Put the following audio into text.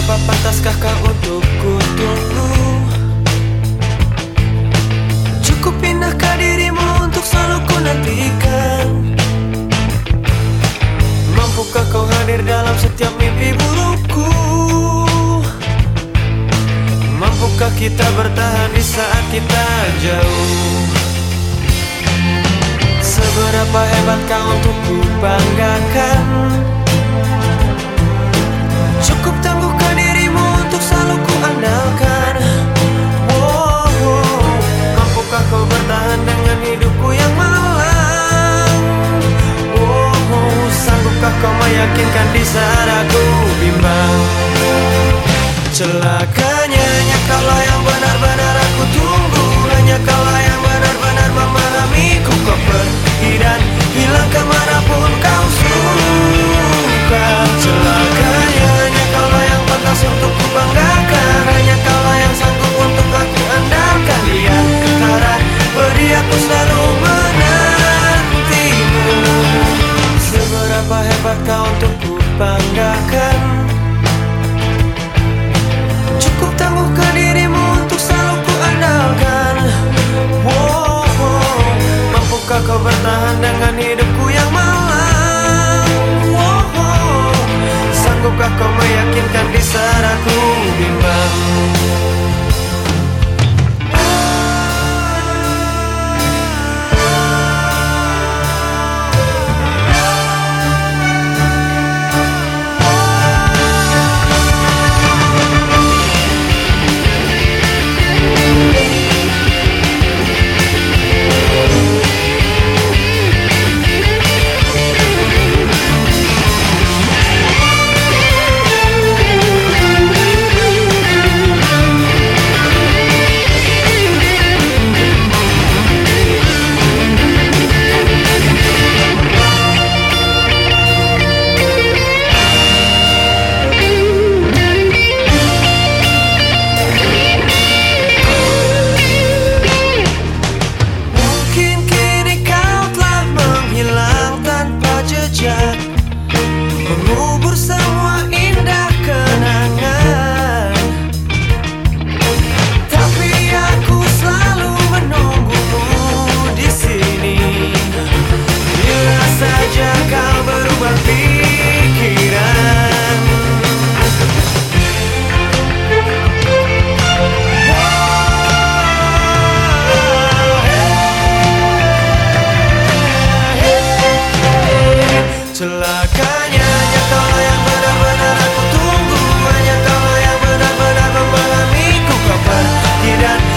Seberapa pantaskah kau untuk ku tunggu Cukup pindahkah dirimu untuk selalu ku nantikan? Mampukah kau hadir dalam setiap mimpi burukku? Mampukah kita bertahan di saat kita jauh? Seberapa hebat kau untuk ku banggakan kau meyakinkan di saat aku bimbang. Celakanya kaulah yang benar-benar Hebat kau untuk ku banggakan? Cukup tangguhkan Tidak